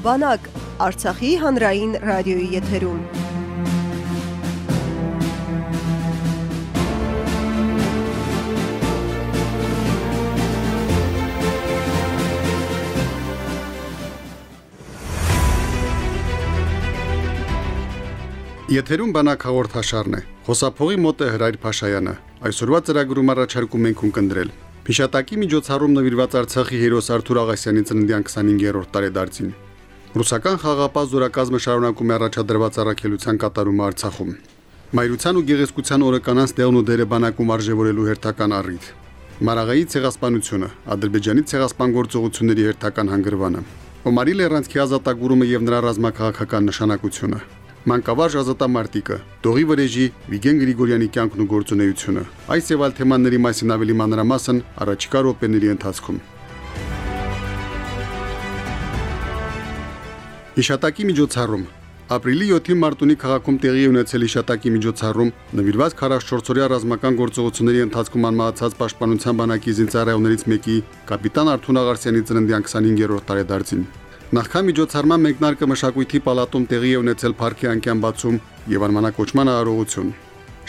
Բանակ Արցախի հանրային ռադիոյի եթերում։ Եթերում բանակ հաղորդաշարն է։ Խոսափողի մոտ է Հրայր Փաշայանը։ Այսօրվա ծրագրում առաջարկում ենք ունկնդրել Հիշատակի միջոցառում նվիրված Արցախի հերոս Արթուր Աղասյանի ծննդյան 25-րդ տարեդարձին։ Ռուսական խաղապահ զորակազմը շարունակում է առաջադրված առաքելության կատարումը Արցախում։ Մայրության ու գեղեցկության օրը կանանց դեղն ու դերը բանակում արժևորելու հերթական առիթ։ Մարաղայի ցեղասպանությունը, Ադրբեջանի ցեղասպան գործողությունների հերթական հանգրվանը։ Օմարի Լերանցքի ազատագրումը եւ նրա ռազմաքաղաքական նշանակությունը մանկավարժ ազատամարտիկը, Դողի վրեժի Վիգեն Գրիգորյանի կյանքն ու գործունեությունը։ Այս եւ այլ թեմաների մասին ավելի մանրամասն առաջիկա րոպեների ընթացքում։ Հիշատակի միջոցառում Ապրիլի 7-ին Մարտունի քաղաքում տեղի ունեցել հիշատակի միջոցառում նվիրված 44-օրյա ռազմական գործողությունների ընթացքում անմահացած պաշտպանության բանակի զինծառայողներից մեկի կապիտան Արթուն Աղարսյանի ծննդյան 25-րդ տարեդարձին։ Նախքան միջոցառման մեկնարկը մշակույթի պալատում տեղի ունեցել Փարքի անկյան բացում եւ անմանակոչման արարողություն։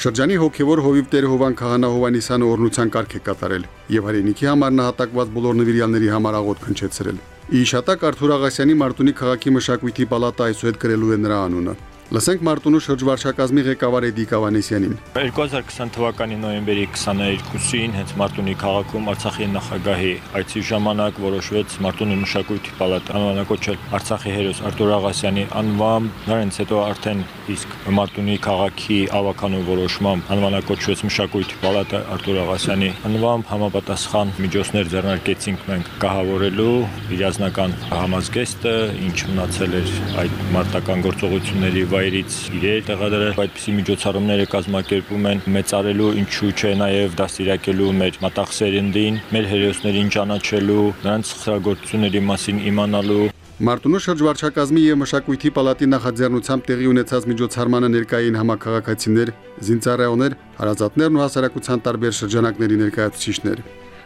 Շրջանի հոգևոր հովիվ Տեր Հովան Քահանա Հովանիսյանը օրնության կարգ է կատարել եւ հայրենիքի համար նահատակված բոլոր նվիրյալների համար աղոտ քնչեցրել։ Իշատակ Արթուր Աղասյանի Մարտունի քաղաքի մշակույթի պալատը այսուհետ գրելու է նրա անունը։ Լսենք Մարտունու շրջվարչակազմի ղեկավար Էդիկ Ավանեսյանին։ 2020 թվականի նոյեմբերի 22-ին հենց Մարտունի քաղաքում Արցախի նախագահի այցի ժամանակ որոշվեց Մարտունի մշակույթի պալատ անվանակոչել Արցախի հերոս Արտուր Աղասյանի անվամբ, նրանից հետո արդեն իսկ Մարտունի քաղաքի ավականու որոշմամբ անվանակոչվեց մշակույթի պալատը Արտուր Աղասյանի անվամբ համապատասխան միջոցներ ձեռնարկեցինք մենք կահավորելու իրազնական համազգեստը, ինչ մնացել էր այդ մարտական գործողությունների վայրից իրեր տեղադրել այդպիսի միջոցառումները կազմակերպում են մեծարելու ինչու չէ նաև դաստիարակելու մեր մտաղ սերնդին, մեր հերոսներին ճանաչելու, նրանց խրագործությունների մասին իմանալու Մարտունու շրջվարչակազմի եւ մշակույթի պալատի նախաձեռնությամբ տեղի ունեցած միջոցառմանը ներկային համակարգացիներ, զինծառայողներ, հարազատներն ու հասարակության տարբեր շրջանակների ներկայացուցիչներ։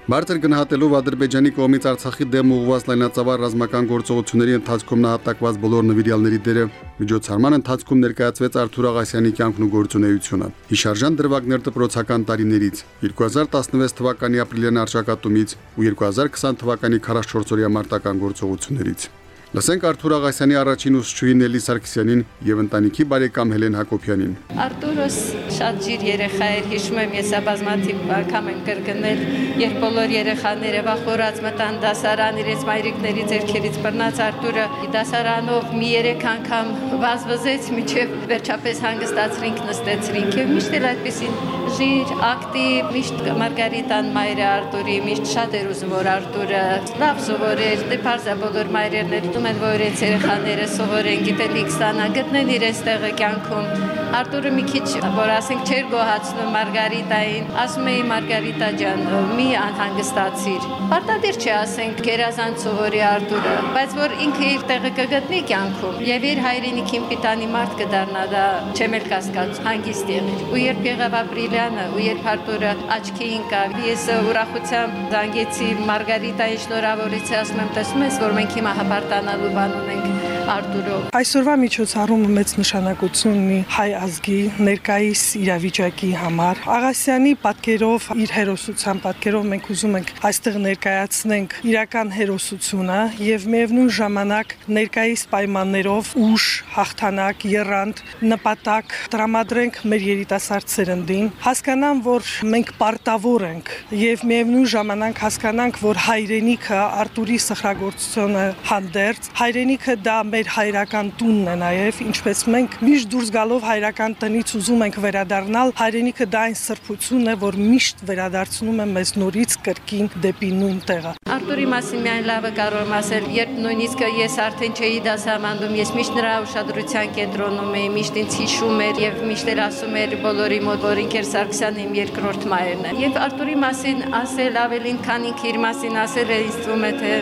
Բարձր գնահատելով Ադրբեջանի կողմից Արցախի դեմ ուղղված լայնածավալ ռազմական գործողությունների ընթացքում նահատակված բոլոր նվիրյալների դերը միջոցառման ընթացքում ներկայացվեց Արթուր Աղասյանի կյանքն ու գործունեությունը։ Հիշարժան դրվագներ դպրոցական տարիներից 2016 թվականի ապրիլյան արշակատումից ու 2020 թվականի 44-օրյա մարտական գործողություններից։ Լսենք Արթուր Աղասյանի առաջին ուսուցչուհի Նելի Սարգսյանին եւ ընտանիքի բարեկամ Հելեն Հակոբյանին։ Արտուրս շատ ջիր երեխա էր, հիշում եմ ես բազմաթիվ անգամ եմ կրկնել, երբ բոլոր երեխաները վախորած մտան դասարան, իրենց մայրիկների ձեռքերից բռնած Արտուրը դասարանով մի երեք անգամ վազվզեց, միջև վերջապես հանգստացրինք, նստեցրինք եւ միշտ էլ այդպեսին ժիր, ակտիվ, միշտ Մարգարիտան մայրը Արտուրի, միշտ շատ էր ուզում որ Արտուրը լավ սովորեր, դե բարձա բոլոր մայրերն ուզում են, որ իրենց երեխաները սովորեն, գիտելիք ստանան, գտնեն իրենց տեղը կյանքում։ Արտուրը մի քիչ, որ ասենք, չէր գոհացնում Մարգարիտային, ասում էի Մարգարիտա ջան, մի անհանգստացիր։ Պարտադիր չէ, ասենք, գերազանց սովորի Արտուրը, բայց որ ինքը իր տեղը կգտնի կյանքում եւ իր հայրենիքին պիտանի մարդ կդառնա, դա չեմ էլ կասկած, հանգիստ եղիր։ Ու երբ եղավ ապրիլյանը, ու երբ Արտուրը աչքի ընկավ, ես ուրախությամբ զանգեցի Մարգարիտային շնորհավորեցի, ասում եմ, տեսնում ես, որ մենք հիմա հապարտան ստանալու բան ունենք Արտուրով։ Այսօրվա միջոցառումը մեծ նշանակություն ունի հայ ազգի ներկայիս իրավիճակի համար։ Աղասյանի պատկերով, իր հերոսության պատկերով մենք ուզում ենք այստեղ ներկայացնենք իրական հերոսությունը եւ միևնույն ժամանակ ներկայիս պայմաններով ուժ, հաղթանակ, երրանդ, նպատակ տրամադրենք մեր երիտասարդ սերնդին, հասկանան, որ մենք պարտավոր ենք եւ միևնույն ժամանակ հասկանանք, որ հայրենիքը Արտուրի սխրագործությունը հանդերձ հայրենիքը դա մեր հայրական տունն է նաև, ինչպես մենք միշտ դուրս գալով հայրական տնից ուզում ենք վերադառնալ, հայրենիքը դա այն սրբությունն է, որ միշտ վերադարձնում է մեզ նորից կրկին դեպի նույն տեղը։ Արտուրի մասին միայն լավը կարող եմ ասել, երբ նույնիսկ ես արդեն չէի դասամանդում, ես միշտ նրա ուշադրության կենտրոնում էի, միշտ ինձ հիշում էր եւ միշտ էլ ասում էր բոլորի մոտ, որ ինքեր Սարգսյանը իմ երկրորդ մայրն է։ Եվ Արտուրի մասին ասել ավելին, քան ինքը իր մասին ասել ինձ թվում է թե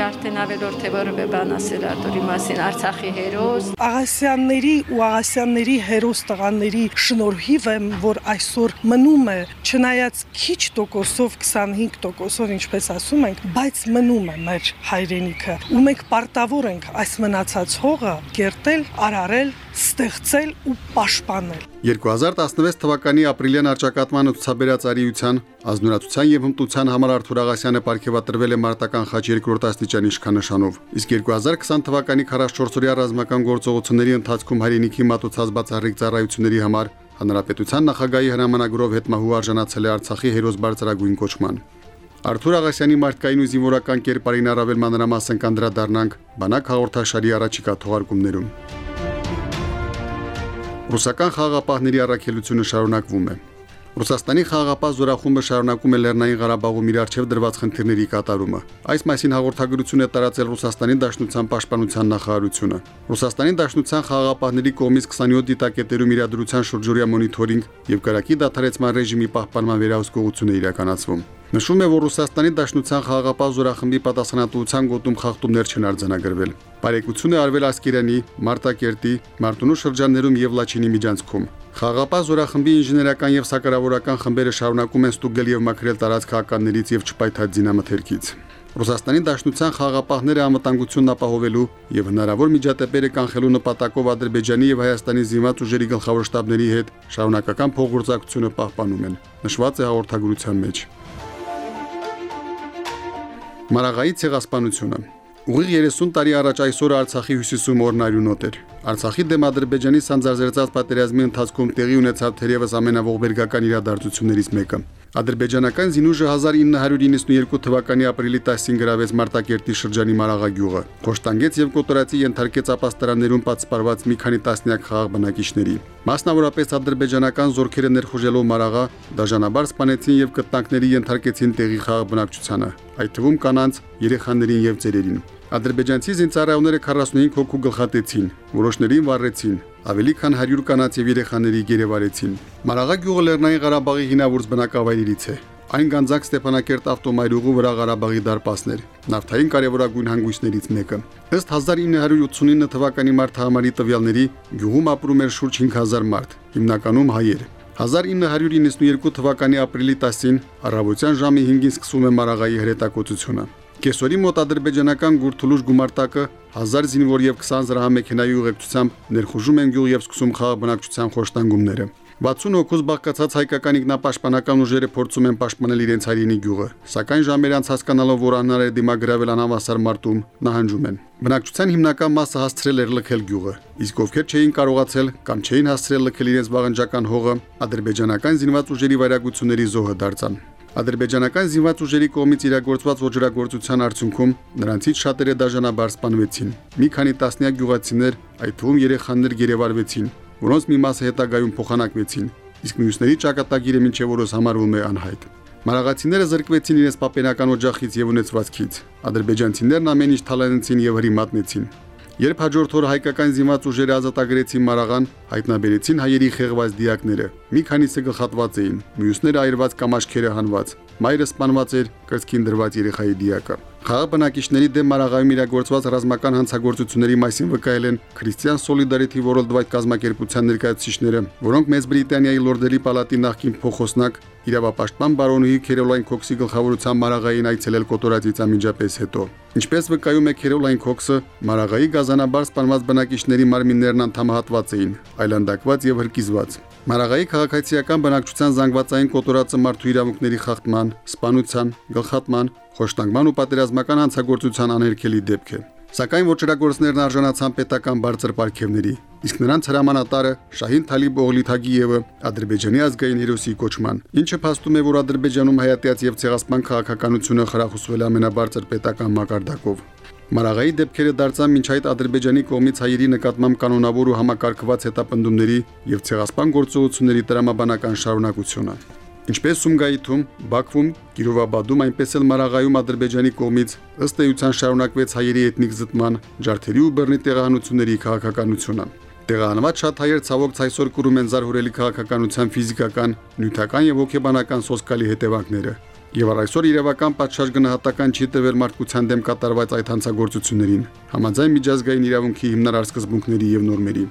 էլ արդեն ավելորդ է որևէ բան ասել Արտուրի մասին Արցախի հերոս Աղասյանների ու Աղասյանների հերոս տղաների շնորհիվ եմ որ այսօր մնում է չնայած քիչ տոկոսով 25%-ով ինչպես ասում ենք բայց մնում է մեր հայրենիքը ու մենք պարտավոր ենք այս մնացած հողը կերտել արարել ստեղծել ու պաշտպանել 2016 թվականի ապրիլյան արճակատման ցուցաբերած արիության ազնուրացության եւ հմտության համար Արթուր Աղասյանը ապարգևատրվել է մարտական խաչ երկրորդ աստիճանի իշխանանշանով։ Իսկ 2020 թվականի 44-օրյա ռազմական գործողությունների ընթացքում հայրենիքի մատուցած բացառիկ ծառայությունների համար Հանրապետության նախագահի հրամանագրով հետմահու արժանացել է Արցախի հերոս բարձրագույն կոչման։ Արթուր Աղասյանի մարդկային ու զինվորական կերպարին առավել մանրամասն կանդրադառնանք բանակ հաղորդաշարի առաջիկա թողարկումներում։ Ռուսական խաղաղապահների առաքելությունը շարունակվում է։ Ռուսաստանի խաղաղապահ զորախումբը շարունակում է Լեռնային Ղարաբաղում իր արչև դրված խնդիրների կատարումը։ Այս մասին հաղորդագրություն է տարածել Ռուսաստանի Դաշնության Պաշտպանության նախարարությունը։ Ռուսաստանի Դաշնության խաղաղապահների կողմից 27 դիտակետերում իրադրության շուրջօրյա մոնիթորինգ եւ կարակի դադարեցման ռեժիմի պահպանման վերահսկողություն է իրականացվում։ Նշվում է, որ Ռուսաստանի Դաշնության խաղաղապահ զորախմբի պատասխանատվության գոտում խախտումներ չեն արձանագրվել։ Բարեկություն է արվել Ասկերանի, Մարտակերտի, Մարտունու շրջաններում եւ Լաչինի միջանցքում։ Խաղապահ զորախմբի ինժեներական եւ սակարավորական խմբերը շարունակում են ստուգել եւ մաքրել տարածքականներից եւ չպայթած զինամթերքից։ Ռուսաստանի Դաշնության խաղապահները անվտանգությունն ապահովելու եւ հնարավոր միջադեպերը կանխելու նպատակով Ադրբեջանի եւ Հայաստանի զինված ուժերի գլխավոր շտաբների հետ շարունակական փոխգործակցությունը պահպանում են, նշված է հաղորդագրության մեջ։ Մարաղայի ցեղասպանությունը Ուղիղ 30 տարի առաջ այսօր Արցախի հյուսիսում օրնարյունոտ էր։ Արցախի դեմ Ադրբեջանի սանձազերծած պատերազմի ընթացքում տեղի ունեցավ թերևս ամենաողբերգական իրադարձություններից մեկը։ Ադրբեջանական զինուժը 1992 թվականի ապրիլի 10-ին գրավեց Մարտակերտի շրջանի Մարաղագյուղը։ Խոշտանգեց եւ կոտորացի ենթարկեց ապաստարաններում պատսպարված մի քանի տասնյակ խաղ բնակիչների։ Մասնավորապես ադրբեջանական զորքերը ներխուժելով Մարաղա, դաժանաբար սպանեցին եւ կտնակների ենթարկեցին տեղի խաղ բնակչությանը, այդ թվում կանանց, երեխաներին եւ ծերերին։ Ադրբեջանցի զինծառայողները 45 հոգու գլխատեցին, որոշներին վառեցին, ավելի քան 100 կանանց եւ երեխաների գերեվարեցին։ Մարաղա գյուղը Լեռնային Ղարաբաղի հինավուրց բնակավայրերից է։ Այն Գանձակ Ստեփանակերտ ավտոմայրուղու վրա Ղարաբաղի դարպասներ, նավթային կարևորագույն հանգույցներից մեկը։ Ըստ 1989 թվականի մարտահամարի տվյալների գյուղում ապրում էր շուրջ 5000 մարդ, հիմնականում հայեր։ 1992 թվականի ապրիլի 10-ին առավոտյան ժամի 5-ին սկսվում է Մարաղայի հրետակոծությունը։ Կեսօրի մոտ ադրբեջանական գուրթուլուշ գումարտակը 1000 զինվոր եւ 20 զրահամեքենայի ուղեկցությամբ ներխուժում են գյուղ եւ սկսում խաղ բնակչության խոշտանգումները։ 60 հոգուց բաղկացած հայկական ինքնապաշտպանական ուժերը փորձում են պաշտպանել իրենց հայրենի գյուղը, սակայն ժամեր անց հասկանալով, որ անհնար է դիմագրավել անհավասար մարտում, նահանջում են։ Բնակչության հիմնական մասը հասցրել էր լքել գյուղը, իսկ ովքեր չէին կարողացել կամ չէին հասցրել լքել իրենց վաղնջական հողը, ադրբեջանական զինված ուժերի վայրագությունների զոհը դարձան։ Ադրբեջանական զինված ուժերի կողմից իրագործված ոչրագործության արդյունքում նրանցից շատերը դաժանաբար սպանվեցին։ Մի քանի տասնյակ գյուղացիներ, այդ թվում երեխաներ գերեվարվեցին, որոնց մի մասը հետագայում փոխանակվեցին, իսկ մյուսների ճակատագիրը մինչև օրս համարվում է անհայտ։ Մարաղացիները զրկվեցին իրենց պապենական օջախից եւ ունեցվածքից։ Ադրբեջանցիներն ամեն ինչ թալանեցին եւ հրիմատնեցին։ Երբ հաջորդ օրը հայկական զինված ուժերը ազատագրեցին Մարաղան, հայտնաբերեցին հայերի խեղված դիակները։ Մի քանիսը գլխատված էին, մյուսները այրված կամ աչքերը հանված։ Մայրը սպանված էր կրծքին դրված երեխայի դիակը։ Խաղ բնակիչների դեմ Մարաղայում իրագործված ռազմական հանցագործությունների մասին վկայել են Christian Solidarity Worldwide կազմակերպության ներկայացուցիչները, որոնք Մեծ Բրիտանիայի Լորդերի պալատի նախկին փոխոսնակ իրավապաշտպան բարոնուհի Քերոլայն Քոքսի գլխավորության Մարաղային այցելել կոտորածից ամիջապես հետո։ Ինչպես վկայում է Քերոլայն Քոքսը, Մարաղայի գազանաբար սպանված բնակիչների մարմիններն անդամահատված էին, այլանդակված եւ հրկիզված։ Մարաղայի քաղաքացիական բնակչության զանգվածային կոտորածը մարդու իրավունքների խախտման, սպանության, գլխատման, խոշտանգման ու պատերազմական հանցագործության աներկելի դեպք է։ Սակայն ոչրագործներն արժանացան պետական բարձր պարգևների, իսկ նրանց հրամանատարը Շահին Թալիբ Օղլիթագիևը Ադրբեջանի ազգային հերոսի կոչման, ինչը փաստում է, որ Ադրբեջանում հայատյաց եւ ցեղասպան քաղաքականությունը խրախուսվել ամենաբարձր պետական մակարդակով։ Մարաղայի դեպքերը դարձան մինչ այդ Ադրբեջանի կողմից հայերի նկատմամբ կանոնավոր ու համակարգված հետապնդումների եւ ցեղասպան գործողությունների տրամաբանական շարունակությունը։ Ինչպես Սումգայիթում, Բաքվում, Կիրովաբադում, այնպես էլ Մարաղայում Ադրբեջանի կողմից ըստ էության շարունակվեց հայերի էթնիկ զտման, ջարդերի ու բռնի տեղահանությունների քաղաքականությունը։ Տեղահանված շատ հայեր ցավոք ցայսօր կուրում են զարհուրելի քաղաքականության ֆիզիկական, նյութական եւ հոգեբանական սոսկալի հետևանքները։ Եվ առ այսօր իրավական պատշաճ գնահատական չի տրվել մարդկության դեմ կատարված այդ հանցագործություններին, համաձայն միջազգային իրավունքի հիմնարար սկզբունքների եւ նորմերի։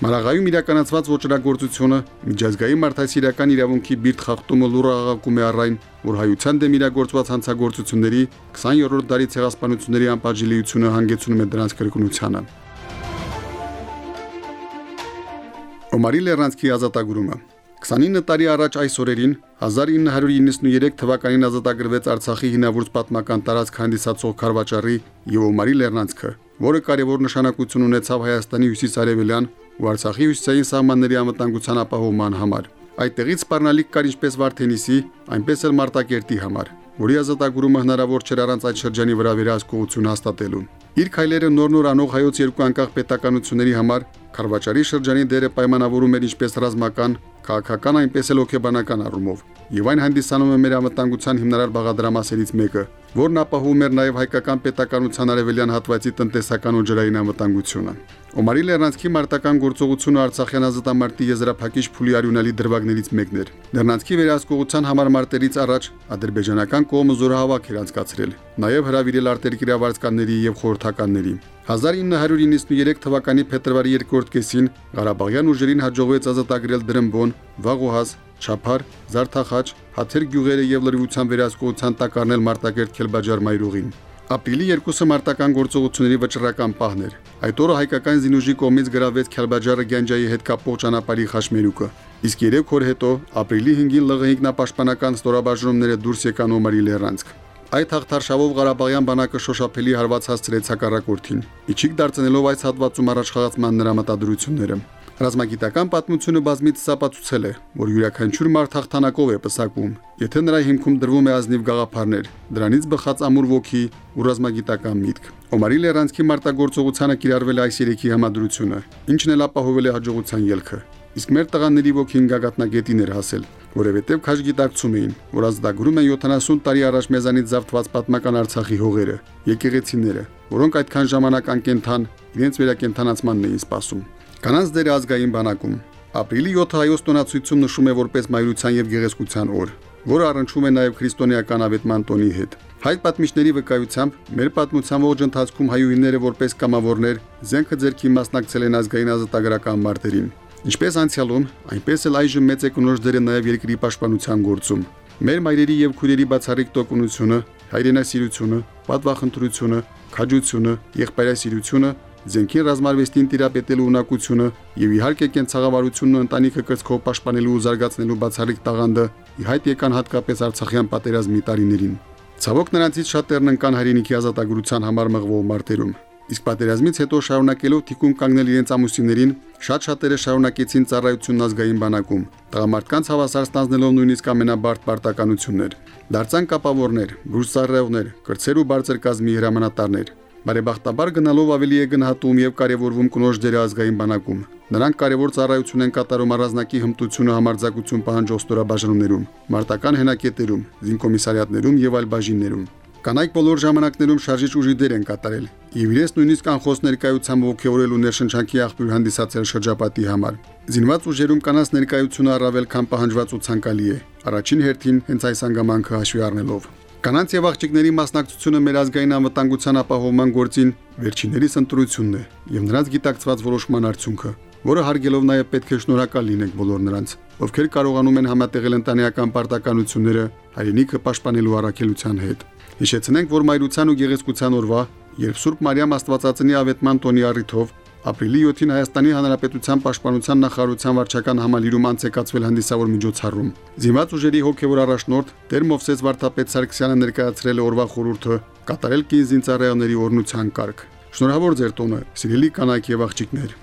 Մարաղայում իրականացված ոչրագործությունը միջազգային մարդասիրական իրավունքի բիրտ խախտումը լուրաղաղակում է առայն, որ հայության դեմ իրագործված հանցագործությունների 20-րդ դարի ցեղասպանությունների անպատժելիությունը հանգեցնում է դրանց կրկնությանը։ Օմարի Լերանսկի ազատագրումը 29 տարի առաջ այս օրերին 1993 թվականին ազատագրվեց Արցախի հինավուրց պատմական տարածք հանդիսացող Խարվաճարի եւ Օմարի Լեռնանցքը, որը կարևոր նշանակություն ունեցավ Հայաստանի հյուսիսարևելյան ու Արցախի հյուսիսային սահմանների անվտանգության ապահովման համար։ Այդտեղից սպառնալիք կար ինչպես Վարդենիսի, այնպես էլ Մարտակերտի համար, որի ազատագրումը հնարավոր չէր առանց այդ շրջանի վրա վերահսկողություն հաստատելու։ Իր քայլերը նոր-նոր անող հայոց երկու անկախ պետականությունների համար Խարվաճարի շրջանի դերը պայմանավորում էր ինչպես ռազմական, քաղաքական, այնպես էլ հոգեբանական առումով։ Եվ այն հանդիսանում է մեր անվտանգության հիմնարար բաղադրամասերից մեկը, որն ապահովում էր նաև հայկական պետականության արևելյան հատվածի տնտեսական ու ջրային անվտանգությունը։ Օմարի Լեռնանցքի մարտական գործողությունը Արցախյան ազատամարտի եզրափակիչ փուլի արյունալի դրվագներից մեկն էր։ Լեռնանցքի վերահսկողության համար մարտերից առաջ ադրբեջանական կողմը զորահավաք էր անցկացրել, նաև հրավիրել արտերկրյա վարձկանների եւ խորհրդականների։ 1993 թվականի փետրվարի 2-րդ կեսին Ղարաբաղյան ուժերին հաջողվեց ազատագրել Դրմբոն, Վաղոհաս, Չափար, Զարթախաչ, Հաթեր գյուղերը եւ լրիվության վերահսկողության տակ առնել Մարտակերտ Քելբաջար մայրուղին։ Ապրիլի 2-ը մարտական գործողությունների վճռական պահն էր։ Այդ օրը հայկական զինուժի կողմից գրավեց Քալբաջարը Գանջայի հետ կապող ճանապարհի խաշմերուկը։ Իսկ 3 օր հետո, ապրիլի 5-ին ԼՂՀ ինքնապաշտպանական ստորաբաժանումները դուրս եկան Օմարի լեռանցք։ Այդ հաղթարշավով Ղարաբաղյան բանակը շոշափելի հարված հասցրեց հակառակորդին։ Իջիկ դարձնելով այս հատվածում առաջխաղացման նրա մտադրությունները։ Ռազմագիտական պատմությունը բազմից ապացուցել է, որ յուրաքանչյուր մարդ հաղթանակով է պսակում, եթե նրա հիմքում դրվում է ազնիվ գաղափարներ, դրանից բխած ամուր ոգի ու ռազմագիտական միտք։ Օմարի Լերանսկի մարտագործողությանը կիրառվել է այս երեքի համադրությունը, ինչն էլ ապահովել է հաջողության ելքը։ Իսկ մեր տղաների ոգին գագաթնագետին էր հասել, որովհետև քաշ գիտակցում էին, որ ազդագրում են 70 տարի առաջ մեզանից զավթված պատմական Արցախի հողերը, եկեղեցիները, որոնք այդքան ժամանակ անկենթան իրենց վերակենթանացմանն էին սպասում։ Կանանց դեր ազգային բանակում ապրիլի 7-ը հայոց տոնացույցում նշում է որպես մայրության եւ գեղեցկության օր, որը առնչվում է նաեւ քրիստոնեական ավետման տոնի հետ։ Հայ պատմիչների վկայությամբ մեր պատմության ողջ ընթացքում հայուհիները որպես կամավորներ զենքը ձերքի մասնակցել են ազգային ազատագրական մարտերին։ Ինչպես անցյալում, այնպես էլ այժմ մեծ է կնոջ դերը նաեւ երկրի պաշտպանության գործում։ Մեր մայրերի եւ քույրերի բացառիկ տոկունությունը, հայրենասիրությունը, պատվախնդրությունը, քաջությունը, եղբայրասիրությունը զենքի ռազմարվեստին տիրապետելու ունակությունը եւ իհարկե կենցաղավարությունն ու ընտանիքը կրծքով պաշտպանելու ու զարգացնելու բացառիկ տաղանդը ի հայտ եկան հատկապես Արցախյան պատերազմի տարիներին։ Ցավոք նրանցից շատերն ընկան հայրենիքի ազատագրության համար մղվող մարտերում։ Իսկ պատերազմից հետո շարունակելով թիկուն կանգնել իրենց ամուսիններին, շատ շատերը շարունակեցին ծառայությունն ազգային բանակում, տղամարդկանց հավասար ստանձնելով նույնիսկ ամենաբարդ պարտականություններ։ Դարձան կապավորներ, բուրսարեղներ, կրծեր ու բարձր կազմի հրամանատարներ, Բարեբախտաբար գնալով ավելի է գնահատում եւ կարեւորվում կնոջ դերը ազգային բանակում։ Նրանք կարևոր ծառայություն են կատարում առանձնակի հմտությունը համարձակություն պահանջող ստորաբաժանումներում, մարտական հենակետերում, զինկոմիսարիատներում եւ այլ բաժիններում։ Կանայք բոլոր ժամանակներում շարժիչ ուժի դեր են կատարել եւ իրենց նույնիսկ անխոս ներկայությամբ ողջորել ու ներշնչանքի աղբյուր հանդիսացել շրջապատի համար։ Զինված ուժերում կանանց ներկայությունը առավել քան պահանջված ու ցանկալի է։ Առաջին հերթին հենց այս հանգամանքը հաշվի առնելով։ Կանանց եւ աղջիկների մասնակցությունը մեր ազգային անվտանգության ապահովման գործին վերջիններիս ընտրությունն է եւ նրանց գիտակցված որոշման արդյունքը, որը հարգելով նաեւ պետք է շնորհակալ լինենք բոլոր նրանց, ովքեր կարողանում են համատեղել ընտանեկան պարտականությունները հայրենիքը պաշտպանելու առաքելության հետ։ Հիշեցնենք, որ մայրության ու գեղեցկության օրվա, երբ Սուրբ Մարիամ Աստվածածնի ավետման տոնի առիթով Ապրիլի 7-ին Հայաստանի Հանրապետության Պաշտպանության նախարարության վարչական համալիրում անցեկացվել հանդիսավոր միջոցառում։ Զինված ուժերի հոգևոր առաջնորդ Տեր Մովսես Վարդապետ Սարգսյանը ներկայացրել է օրվա խորհուրդը կատարել կին զինծառայողների օրնության կարգ։ Շնորհավոր ձեր տոնը, սիրելի կանայք եւ աղջիկներ։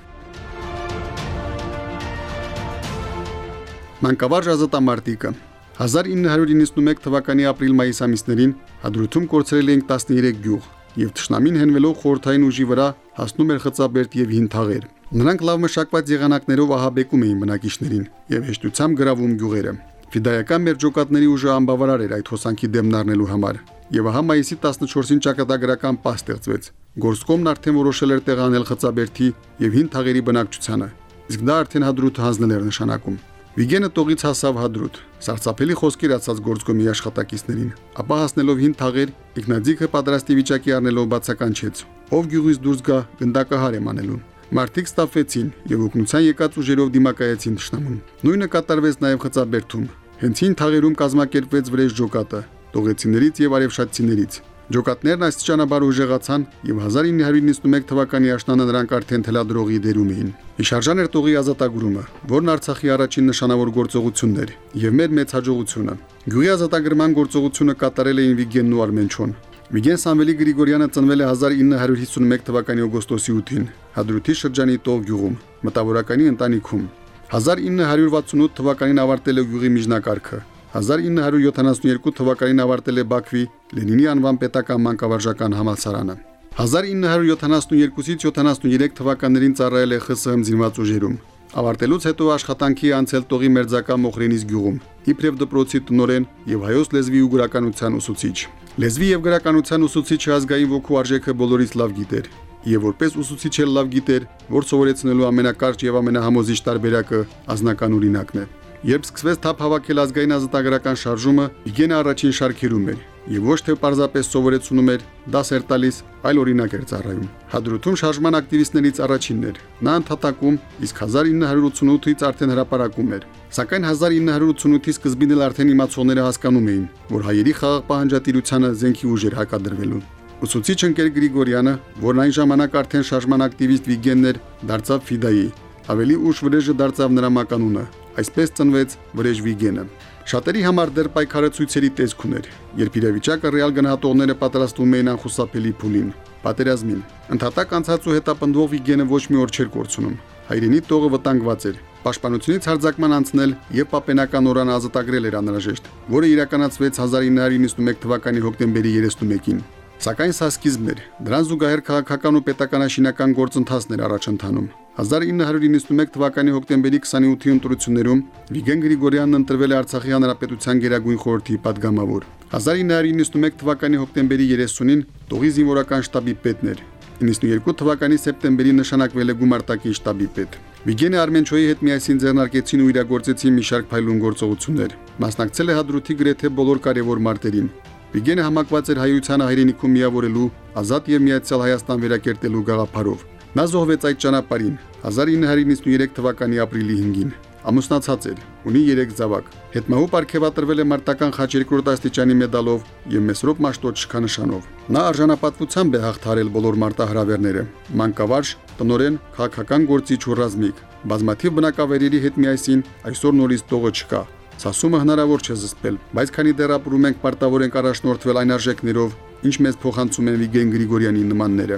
Մանկավարժ ազատամարտիկը 1991 թվականի ապրիլ-մայիս ամիսներին հադրութում կորցրել ենք 13 գյուղ, եւ ճշնամին հենվելով խորթային ուժի վրա հասնում էր խծաբերդ եւ հին թաղեր։ Նրանք լավ մշակված եղանակներով ահաբեկում էին բնակիչներին եւ հեշտությամբ գրավում գյուղերը։ Ֆիդայական մեր ջոկատների ուժը անբավարար էր այդ հոսանքի դեմն առնելու համար։ Եվ ահա մայիսի 14-ին ճակատագրական պահ ստեղծվեց։ Գորսկոմն արդեն որոշել էր տեղանել խծաբերդի եւ հին թաղերի բնակչությանը։ Իսկ դա արդեն հադրութը հանձնել էր նշանակում։ Վիգենը տողից հասավ հադրուտ։ Սարսափելի խոսքեր ասաց գործկոմի աշխատակիցներին, ապա հասնելով հին թաղեր, Իգնատիկը պատրաստի վիճակի առնելով բացականչեց. Ով գյուղից դուրս գա, գնդակահար եմ անելու։ Մարտիկ ստաֆեցին եւ օգնության եկած ուժերով դիմակայեցին ճշնամուն։ Նույնը կատարվեց նաեւ խծաբերդում։ Հենց հին թաղերում կազմակերպվեց վրեժ ջոկատը, տողեցիներից եւ արևշատցիներից։ Ջոկատներն այս ճանապարհ ուժեղացան եւ 1991 թվականի աշնանը նրանք արդեն թելադրողի դերում էին։ Իշարժան էր տողի ազատագրումը, որն Արցախի առաջին նշանավոր գործողությունն էր եւ մեր մեծ հաջողությունը։ Գյուղի ազատագրման գործողությունը կատարել էին Վիգենն ու Արմենչոն։ Վիգեն Սամվելի Գրիգորյանը ծնվել է 1951 թվականի օգոստոսի 8-ին Հադրութի շրջանի Տող գյուղում, մտավորականի ընտանիքում։ 1968 թվականին ավարտել է գյուղի միջնակարգը։ 1972 թվականին ավարտել է Բաքվի Լենինի անվան պետական մանկավարժական համալսարանը։ 1972-ից 73 թվականներին ծառայել է ԽՍՀՄ զինված ուժերում։ Ավարտելուց հետո աշխատանքի անցել Տողի մերձակա Մոխրենից գյուղում, իբրև դպրոցի տնորեն եւ հայոց լեզվի ու գրականության ուսուցիչ։ Լեզվի եւ գրականության ուսուցիչը ազգային ոգու արժեքը բոլորից լավ գիտեր եւ որպես ուսուցիչ էլ լավ գիտեր, որ սովորեցնելու ամենակարճ եւ ամենահամոզիչ տարբերակը ազնական օրինակն է։ Երբ սկսվեց թափ հավաքել ազգային ազատագրական շարժումը, Իգենը առաջին շարքերում էր եւ ոչ թե պարզապես սովորեցնում էր, դաս էր տալիս, այլ օրինակ էր ծառայում։ Հադրութում շարժման ակտիվիստներից առաջինն էր։ Նա ընդհատակում, իսկ 1988-ից արդեն հրապարակում էր։ Սակայն 1988-ի սկզբին էլ արդեն իմացողները հասկանում էին, որ հայերի խաղաղ պահանջատիրությանը զենքի ուժ էր հակադրվելու։ Ուսուցիչ ընկեր Գրիգորյանը, որն այն ժամանակ արդեն շարժման ակտիվիստ Վիգեններ, դարձավ Ֆիդայի։ Ավելի ուշ վրեժը դարձավ նրա մականունը։ Այսպես ծնվեց վրեժ Վիգենը։ Շատերի համար դեռ պայքարը ցույցերի տեսք ուներ, երբ իրավիճակը ռեալ գնահատողները պատրաստվում էին անխուսափելի փուլին, պատերազմին։ Ընթատակ անցած ու հետապնդվող Վիգենը ոչ մի օր չէր կորցնում։ Հայրենի տողը վտանգված էր։ Պաշտպանությունից հարձակման անցնել եւ պապենական օրան ազատագրել էր անհրաժեշտ, որը իրականացվեց 1991 թվականի հոկտեմբերի 31-ին։ Սակայն սա սկիզբն էր։ Դրան զուգահեռ քաղաքական ու պետականաշինական գործընթացներ առաջ ընթանում։ 1991 թվականի հոկտեմբերի 28-ի ընտրություններում Վիգեն Գրիգորյանն ընտրվել է Արցախի հանրապետության Գերագույն խորհրդի падգամավոր։ 1991 թվականի հոկտեմբերի 30-ին Տողի զինվորական շտաբի պետն էր։ 92 թվականի սեպտեմբերի նշանակվել է գումարտակի շտաբի պետ։ Վիգենի Արմենչոյի հետ միասին ձեռնարկեցին ու իրագործեցին մի շարք փայլուն գործողություններ։ Մասնակցել է հադրութի գրեթե բոլոր կարևոր մարտերին։ Վիգենը համակված էր հայությանը հայրենիքում միավորելու, ազատ եւ միացյալ Հայաստան վերակերտելու գաղափարով։ Նա զոհվեց այդ ճանապարհին 1993 թվականի ապրիլի 5-ին։ Ամուսնացած էր, ունի 3 զավակ։ Հետմահու ապարգևատրվել է մարտական խաչ երկրորդ աստիճանի մեդալով եւ Մեսրոպ Մաշտոտ շքանշանով։ Նա արժանապատվությամբ է հաղթարել բոլոր մարտահրավերները։ Մանկավարժ, տնորեն, քաղաքական գործիչ ու ռազմիկ։ Բազմաթիվ բնակավայրերի հետ միասին այսօր նորից տողը չկա։ Սասումը հնարավոր չէ զսպել, բայց քանի դեռ ապրում ենք պարտավոր ենք առաջնորդվել այն արժեքներով, ինչ մեզ փոխանցում են Վիգեն Գրիգորյանի նմանները։